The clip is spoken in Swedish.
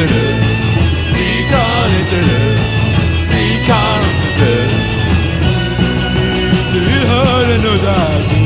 inte dö. Vi kan inte dö. Vi kan inte dö. Till hör en udda